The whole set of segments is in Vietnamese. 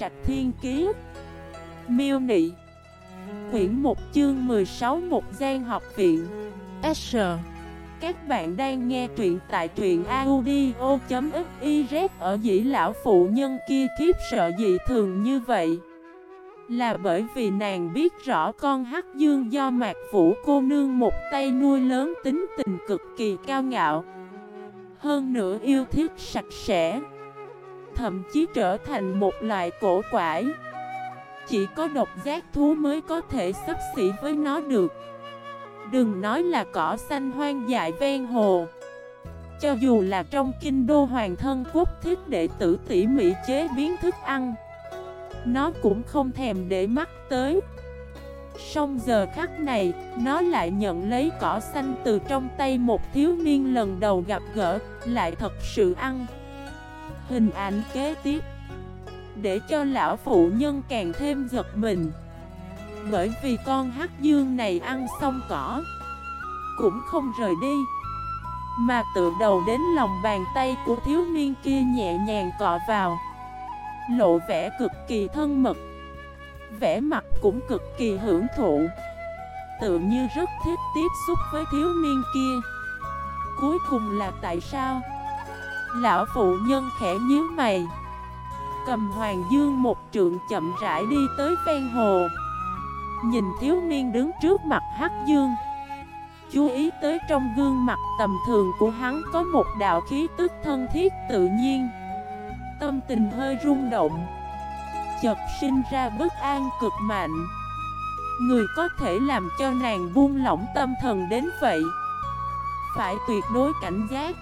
Trạch Thiên Kiế Miêu Nị. Quyển 1 chương 16 Một gian học viện. S. Các bạn đang nghe truyện tại truyện audio.xyz Ở dĩ lão phụ nhân kia kiếp sợ dị thường như vậy. Là bởi vì nàng biết rõ con Hắc Dương do Mạc Vũ cô nương một tay nuôi lớn tính tình cực kỳ cao ngạo. Hơn nữa yêu thích sạch sẽ thậm chí trở thành một loại cổ quải. Chỉ có độc giác thú mới có thể sắp xỉ với nó được. Đừng nói là cỏ xanh hoang dại ven hồ. Cho dù là trong kinh đô hoàng thân quốc thiết đệ tử tỉ mỉ chế biến thức ăn Nó cũng không thèm để mắt tới Xong giờ khắc này, nó lại nhận lấy cỏ xanh từ trong tay một thiếu niên lần đầu gặp gỡ, lại thật sự ăn Hình ảnh kế tiếp. Để cho lão phụ nhân càng thêm giật mình. Bởi vì con hắc dương này ăn xong cỏ, Cũng không rời đi. Mà tự đầu đến lòng bàn tay của thiếu niên kia nhẹ nhàng cọ vào. Lộ vẻ cực kỳ thân mật. Vẻ mặt cũng cực kỳ hưởng thụ. Tự như rất thích tiếp xúc với thiếu niên kia. Cuối cùng là tại sao? Lão phụ nhân khẽ nhíu mày. Cầm hoàng dương một trượng chậm rãi đi tới ven hồ. Nhìn thiếu niên đứng trước mặt hắc dương. Chú ý tới trong gương mặt tầm thường của hắn có một đạo khí tức thân thiết tự nhiên. Tâm tình hơi rung động. Chợt sinh ra bất an cực mạnh. Người có thể làm cho nàng buông lỏng tâm thần đến vậy? Phải tuyệt đối cảnh giác.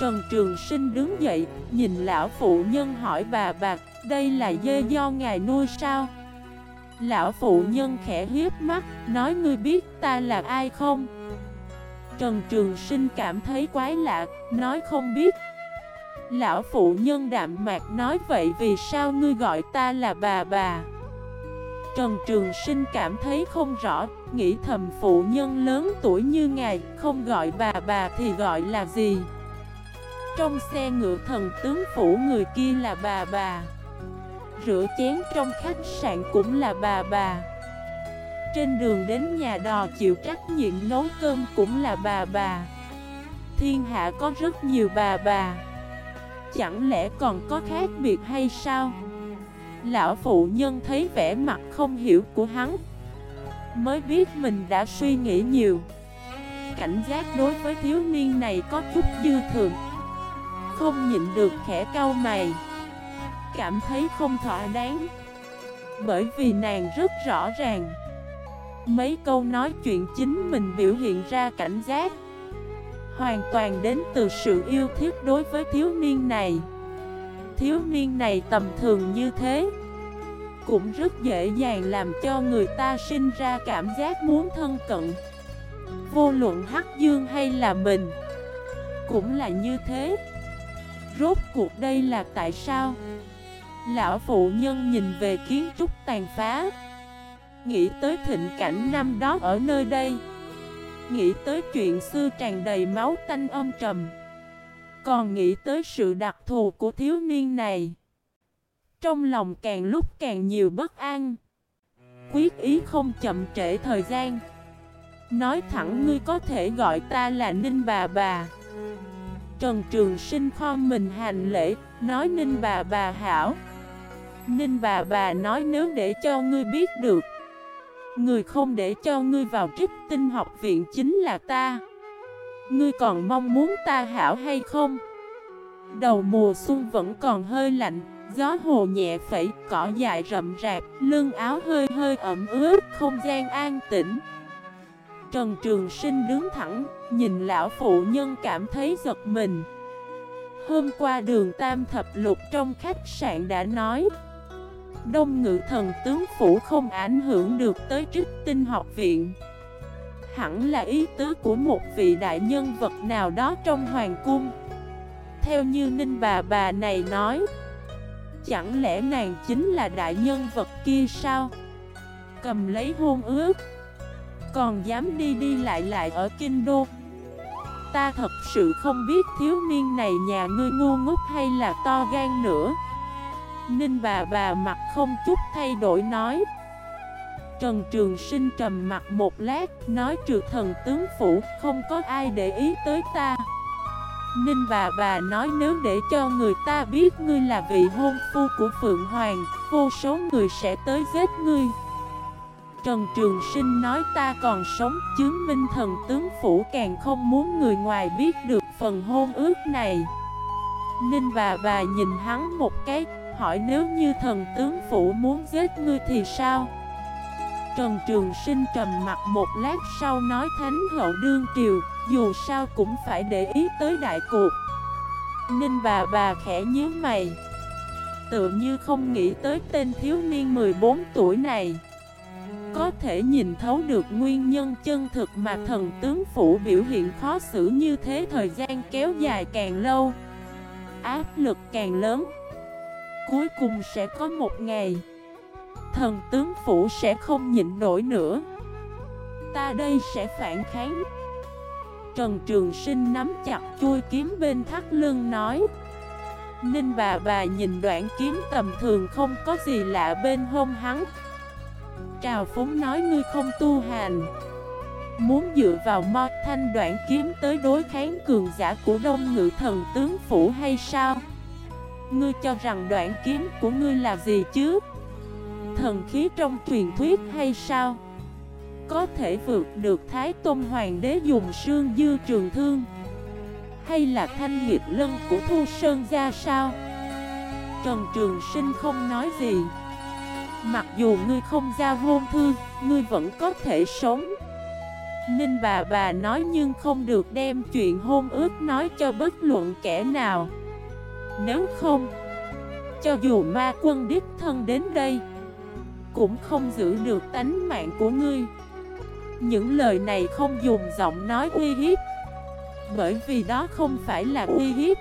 Trần Trường Sinh đứng dậy, nhìn lão phụ nhân hỏi bà bạc, đây là dê do ngài nuôi sao? Lão phụ nhân khẽ hiếp mắt, nói ngươi biết ta là ai không? Trần Trường Sinh cảm thấy quái lạ, nói không biết. Lão phụ nhân đạm mạc nói vậy vì sao ngươi gọi ta là bà bà? Trần Trường Sinh cảm thấy không rõ, nghĩ thầm phụ nhân lớn tuổi như ngài, không gọi bà bà thì gọi là gì? Trong xe ngựa thần tướng phủ người kia là bà bà. Rửa chén trong khách sạn cũng là bà bà. Trên đường đến nhà đò chịu trách nhiệm nấu cơm cũng là bà bà. Thiên hạ có rất nhiều bà bà. Chẳng lẽ còn có khác biệt hay sao? Lão phụ nhân thấy vẻ mặt không hiểu của hắn, Mới biết mình đã suy nghĩ nhiều. Cảnh giác đối với thiếu niên này có chút dư thường không nhịn được khẽ cau mày. Cảm thấy không thỏa đáng. Bởi vì nàng rất rõ ràng. Mấy câu nói chuyện chính mình biểu hiện ra cảnh giác. Hoàn toàn đến từ sự yêu thích đối với thiếu niên này. Thiếu niên này tầm thường như thế. Cũng rất dễ dàng làm cho người ta sinh ra cảm giác muốn thân cận. Vô luận Hắc Dương hay là mình, Cũng là như thế. Rốt cuộc đây là tại sao? Lão phụ nhân nhìn về kiến trúc tàn phá. Nghĩ tới thịnh cảnh năm đó ở nơi đây. Nghĩ tới chuyện xưa tràn đầy máu tanh âm trầm. Còn nghĩ tới sự đặc thù của thiếu niên này. Trong lòng càng lúc càng nhiều bất an. Quyết ý không chậm trễ thời gian. Nói thẳng ngươi có thể gọi ta là Ninh bà bà. Trần Trường Sinh kho mình hành lễ, nói Ninh bà bà hảo. Ninh bà bà nói nếu để cho ngươi biết được, người không để cho ngươi vào trích tinh học viện chính là ta. Ngươi còn mong muốn ta hảo hay không? Đầu mùa xuân vẫn còn hơi lạnh, gió hồ nhẹ phẩy, cỏ dại rậm rạp, lưng áo hơi hơi ẩm ướt, không gian an tĩnh. Trần Trường Sinh đứng thẳng, nhìn lão phụ nhân cảm thấy giật mình. Hôm qua đường Tam Thập Lục trong khách sạn đã nói Đông ngự thần tướng phủ không ảnh hưởng được tới trích tinh học viện. Hẳn là ý tứ của một vị đại nhân vật nào đó trong hoàng cung. Theo như Ninh bà bà này nói Chẳng lẽ nàng chính là đại nhân vật kia sao? Cầm lấy hôn ước còn dám đi đi lại lại ở Kinh Đô Ta thật sự không biết thiếu niên này nhà ngươi ngu ngốc hay là to gan nữa. Ninh bà bà mặt không chút thay đổi nói. Trần Trường Sinh trầm mặt một lát, Nói trừ thần tướng phủ, Không có ai để ý tới ta. Ninh bà bà nói nếu để cho người ta biết ngươi là vị hôn phu của Phượng Hoàng, Vô số người sẽ tới giết ngươi. Trần Trường Sinh nói, ta còn sống, Chứng minh thần tướng phủ càng không muốn người ngoài biết được phần hôn ước này. Ninh bà bà nhìn hắn một cái, Hỏi, nếu như thần tướng phủ muốn giết ngươi thì sao? Trần Trường Sinh trầm mặt một lát sau nói, Thánh hậu đương triều, Dù sao cũng phải để ý tới đại cuộc. Ninh bà bà khẽ nhíu mày Tựa như không nghĩ tới tên thiếu niên 14 tuổi này. Có thể nhìn thấu được nguyên nhân chân thực mà thần tướng phủ biểu hiện khó xử như thế Thời gian kéo dài càng lâu. Áp lực càng lớn. Cuối cùng sẽ có một ngày, Thần tướng phủ sẽ không nhịn nổi nữa. Ta đây sẽ phản kháng. Trần Trường Sinh nắm chặt chui kiếm bên thắt lưng nói. Ninh bà bà nhìn đoạn kiếm tầm thường không có gì lạ bên hông hắn. Trào phúng nói ngươi không tu hành. Muốn dựa vào mo thanh đoạn kiếm tới đối kháng cường giả của đông ngự thần tướng phủ hay sao? Ngươi cho rằng đoạn kiếm của ngươi là gì chứ? Thần khí trong truyền thuyết hay sao? Có thể vượt được Thái Tôn Hoàng đế dùng sương dư trường thương Hay là thanh nghiệp lân của Thu Sơn gia sao? Trần Trường Sinh không nói gì. Mặc dù ngươi không giao hôn thư, Ngươi vẫn có thể sống. Ninh bà bà nói nhưng không được đem chuyện hôn ước nói cho bất luận kẻ nào. Nếu không, Cho dù ma quân đích thân đến đây, Cũng không giữ được tánh mạng của ngươi. Những lời này không dùng giọng nói uy hiếp, Bởi vì đó không phải là uy hiếp.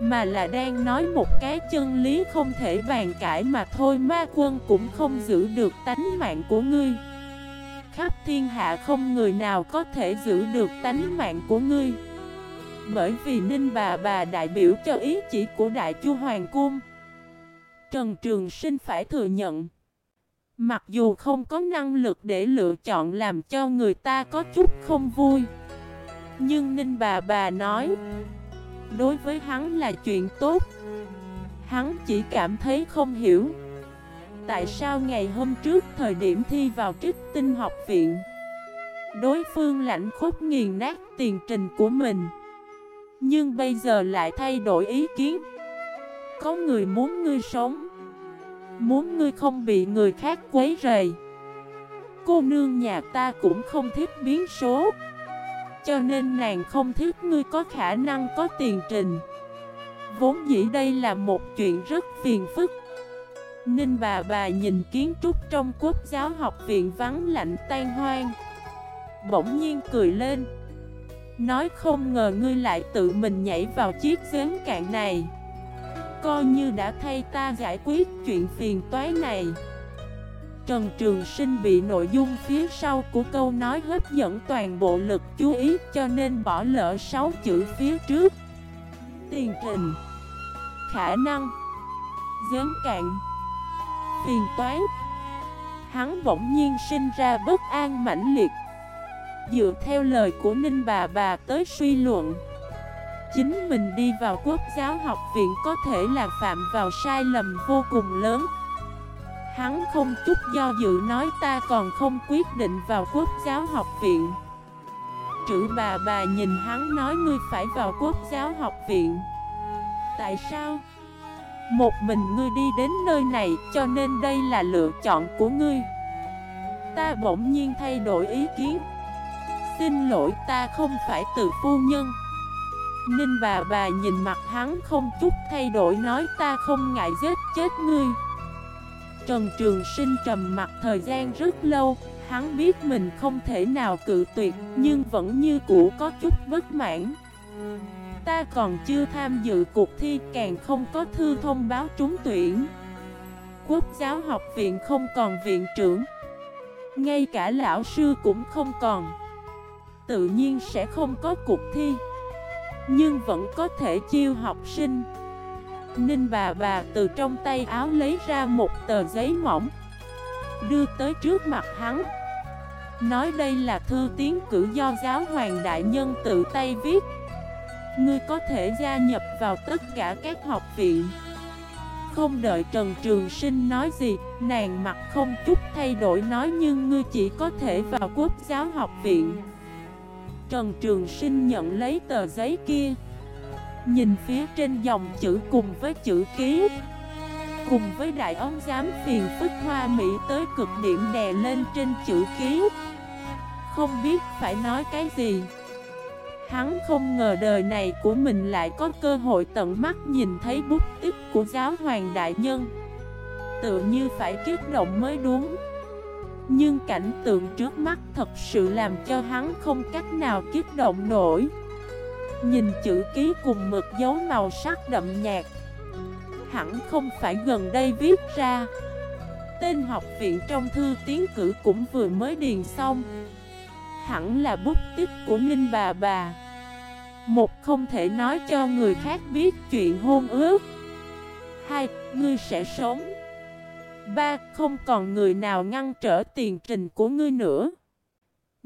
Mà là đang nói một cái chân lý không thể bàn cãi mà thôi. Ma quân cũng không giữ được tánh mạng của ngươi. Khắp thiên hạ không người nào có thể giữ được tánh mạng của ngươi. Bởi vì Ninh bà bà đại biểu cho ý chỉ của Đại Chu Hoàng Cung. Trần Trường Sinh phải thừa nhận, Mặc dù không có năng lực để lựa chọn làm cho người ta có chút không vui, Nhưng Ninh bà bà nói Đối với hắn là chuyện tốt. Hắn chỉ cảm thấy không hiểu. Tại sao ngày hôm trước thời điểm thi vào trích tinh học viện, Đối phương lãnh khúc nghiền nát tiền trình của mình, Nhưng bây giờ lại thay đổi ý kiến. Có người muốn ngươi sống, Muốn ngươi không bị người khác quấy rầy. Cô nương nhà ta cũng không thích biến số. Cho nên nàng không thích ngươi có khả năng có tiền trình. Vốn dĩ đây là một chuyện rất phiền phức. Ninh bà bà nhìn kiến trúc trong quốc giáo học viện vắng lạnh tan hoang. Bỗng nhiên cười lên. Nói không ngờ ngươi lại tự mình nhảy vào chiếc giếng cạn này. Coi như đã thay ta giải quyết chuyện phiền toái này. Trần Trường Sinh bị nội dung phía sau của câu nói hấp dẫn toàn bộ lực chú ý, cho nên bỏ lỡ 6 chữ phía trước. Tiền trình. Khả năng. Giếng cạn. Phiền toán Hắn bỗng nhiên sinh ra bất an mãnh liệt. Dựa theo lời của Ninh bà bà tới suy luận, Chính mình đi vào quốc giáo học viện có thể là phạm vào sai lầm vô cùng lớn. Hắn không chút do dự nói ta còn không quyết định vào quốc giáo học viện. Trữ bà bà nhìn hắn nói ngươi phải vào quốc giáo học viện. Tại sao? Một mình ngươi đi đến nơi này cho nên đây là lựa chọn của ngươi. Ta bỗng nhiên thay đổi ý kiến. Xin lỗi, ta không phải từ phu nhân. Ninh bà bà nhìn mặt hắn không chút thay đổi nói ta không ngại giết chết ngươi. Trần Trường Sinh trầm mặt thời gian rất lâu. Hắn biết mình không thể nào cự tuyệt, Nhưng vẫn như cũ có chút bất mãn. Ta còn chưa tham dự cuộc thi, càng không có thư thông báo trúng tuyển. Quốc giáo học viện không còn viện trưởng. Ngay cả lão sư cũng không còn. Tự nhiên sẽ không có cuộc thi. Nhưng vẫn có thể chiêu học sinh. Ninh bà bà từ trong tay áo lấy ra một tờ giấy mỏng, Đưa tới trước mặt hắn. Nói đây là thư tiến cử do giáo hoàng đại nhân tự tay viết. Ngươi có thể gia nhập vào tất cả các học viện Không đợi Trần Trường Sinh nói gì, Nàng mặt không chút thay đổi nói Nhưng ngươi chỉ có thể vào quốc giáo học viện. Trần Trường Sinh nhận lấy tờ giấy kia. Nhìn phía trên dòng chữ cùng với chữ ký, Cùng với đại ống giám phiền phức hoa mỹ tới cực điểm đè lên trên chữ ký. Không biết phải nói cái gì. Hắn không ngờ đời này của mình lại có cơ hội tận mắt nhìn thấy bút tích của giáo hoàng đại nhân. Tự như phải kiếp động mới đúng. Nhưng cảnh tượng trước mắt thật sự làm cho hắn không cách nào kiếp động nổi. Nhìn chữ ký cùng mực dấu màu sắc đậm nhạt. Hẳn không phải gần đây viết ra. Tên học viện trong thư tiến cử cũng vừa mới điền xong. Hẳn là bút tích của Ninh bà bà. Một không thể nói cho người khác biết chuyện hôn ước. Hai, ngươi sẽ sống. Ba, không còn người nào ngăn trở tiền trình của ngươi nữa.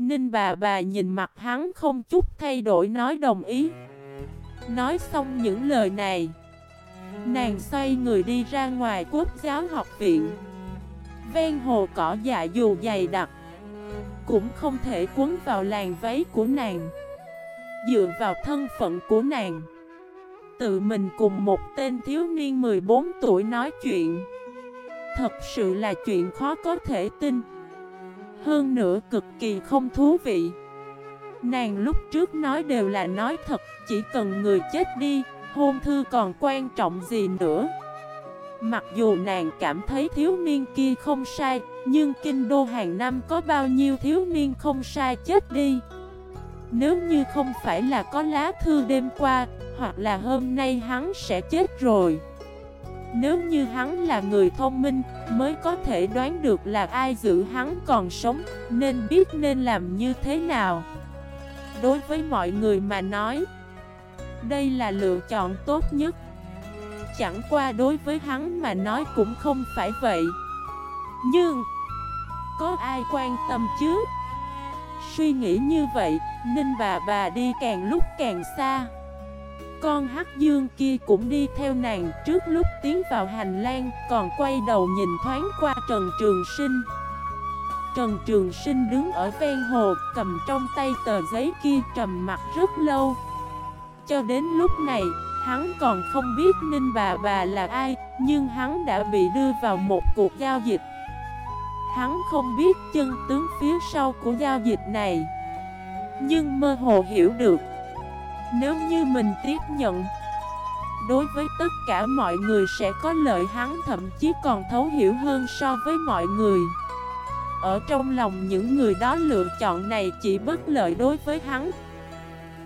Ninh bà bà nhìn mặt hắn không chút thay đổi nói đồng ý. Nói xong những lời này, Nàng xoay người đi ra ngoài quốc giáo học viện. Ven hồ cỏ dạ dù dày đặc, Cũng không thể cuốn vào làn váy của nàng. Dựa vào thân phận của nàng, Tự mình cùng một tên thiếu niên 14 tuổi nói chuyện. Thật sự là chuyện khó có thể tin hơn nữa cực kỳ không thú vị. Nàng lúc trước nói đều là nói thật, Chỉ cần người chết đi, Hôn thư còn quan trọng gì nữa. Mặc dù nàng cảm thấy thiếu niên kia không sai, Nhưng kinh đô hàng năm có bao nhiêu thiếu niên không sai chết đi? Nếu như không phải là có lá thư đêm qua, Hoặc là hôm nay hắn sẽ chết rồi nếu như hắn là người thông minh, mới có thể đoán được là ai giữ hắn còn sống, nên biết nên làm như thế nào. Đối với mọi người mà nói, đây là lựa chọn tốt nhất. Chẳng qua đối với hắn mà nói cũng không phải vậy. Nhưng, có ai quan tâm chứ? Suy nghĩ như vậy, Ninh bà bà đi càng lúc càng xa. Con hắc dương kia cũng đi theo nàng, trước lúc tiến vào hành lang, Còn quay đầu nhìn thoáng qua Trần Trường Sinh. Trần Trường Sinh đứng ở ven hồ, Cầm trong tay tờ giấy kia trầm mặt rất lâu. Cho đến lúc này, Hắn còn không biết Ninh bà bà là ai, Nhưng hắn đã bị đưa vào một cuộc giao dịch. Hắn không biết chân tướng phía sau của giao dịch này. Nhưng mơ hồ hiểu được nếu như mình tiếp nhận Đối với tất cả mọi người sẽ có lợi hắn thậm chí còn thấu hiểu hơn so với mọi người. Ở trong lòng những người đó lựa chọn này chỉ bất lợi đối với hắn.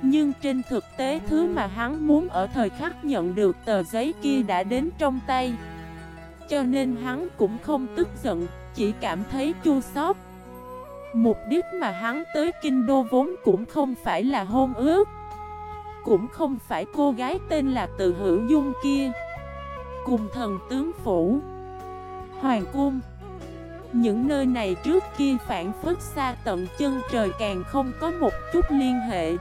Nhưng trên thực tế thứ mà hắn muốn ở thời khắc nhận được tờ giấy kia đã đến trong tay. Cho nên hắn cũng không tức giận, chỉ cảm thấy chua xót. Mục đích mà hắn tới kinh đô vốn cũng không phải là hôn ước cũng không phải cô gái tên là Từ Hữu Dung kia. Cùng thần tướng phủ, Hoàng cung. Những nơi này trước kia phản phức xa tận chân trời càng không có một chút liên hệ.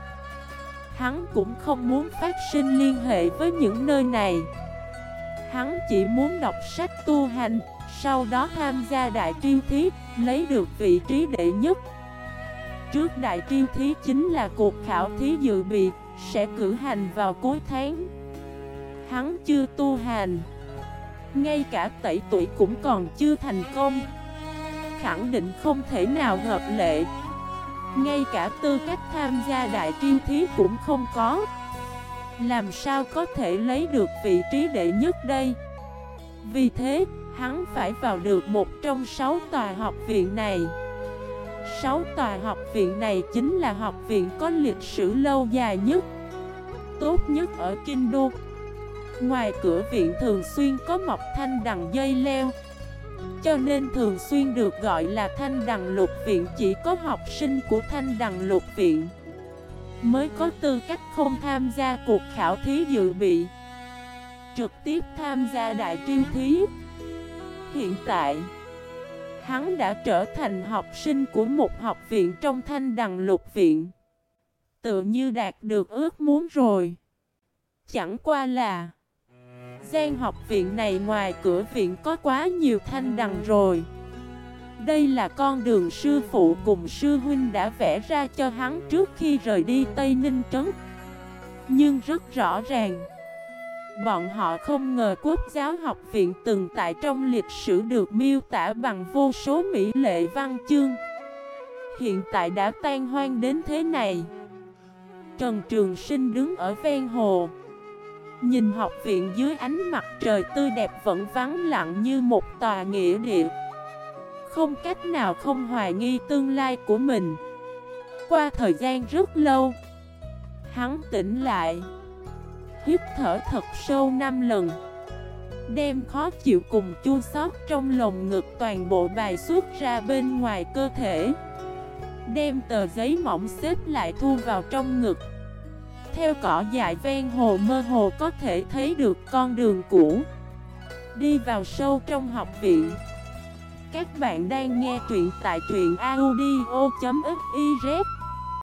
Hắn cũng không muốn phát sinh liên hệ với những nơi này. Hắn chỉ muốn đọc sách tu hành, Sau đó tham gia đại triêu thí, Lấy được vị trí đệ nhất. Trước đại triêu thí chính là cuộc khảo thí dự bị sẽ cử hành vào cuối tháng. Hắn chưa tu hành Ngay cả tẩy tuổi cũng còn chưa thành công. Khẳng định không thể nào hợp lệ. Ngay cả tư cách tham gia đại triên thí cũng không có. Làm sao có thể lấy được vị trí đệ nhất đây? Vì thế, hắn phải vào được một trong sáu tòa học viện này. Sáu tòa học viện này chính là học viện có lịch sử lâu dài nhất Tốt nhất ở Kinh Đô Ngoài cửa viện thường xuyên có mọc thanh đằng dây leo Cho nên thường xuyên được gọi là thanh đằng lục viện Chỉ có học sinh của thanh đằng lục viện Mới có tư cách không tham gia cuộc khảo thí dự bị trực tiếp tham gia đại triêu thí. Hiện tại, hắn đã trở thành học sinh của một học viện trong thanh đằng lục viện. Tự như đạt được ước muốn rồi. Chẳng qua là, Gian học viện này ngoài cửa viện có quá nhiều thanh đằng rồi Đây là con đường sư phụ cùng sư huynh đã vẽ ra cho hắn trước khi rời đi Tây Ninh Trấn Nhưng rất rõ ràng Bọn họ không ngờ quốc giáo học viện từng tại trong lịch sử được miêu tả bằng vô số mỹ lệ văn chương. Hiện tại đã tan hoang đến thế này. Trần Trường Sinh đứng ở ven hồ. Nhìn học viện dưới ánh mặt trời tươi đẹp vẫn vắng lặng như một tòa nghĩa địa. Không cách nào không hoài nghi tương lai của mình. Qua thời gian rất lâu, Hắn tỉnh lại. Hít thở thật sâu năm lần. Đem khó chịu cùng chua xót trong lồng ngực toàn bộ bài xuất ra bên ngoài cơ thể. Đem tờ giấy mỏng xếp lại thu vào trong ngực. Theo cỏ dại ven hồ mơ hồ có thể thấy được con đường cũ. Đi vào sâu trong học viện. Các bạn đang nghe truyện tại truyện audio.fif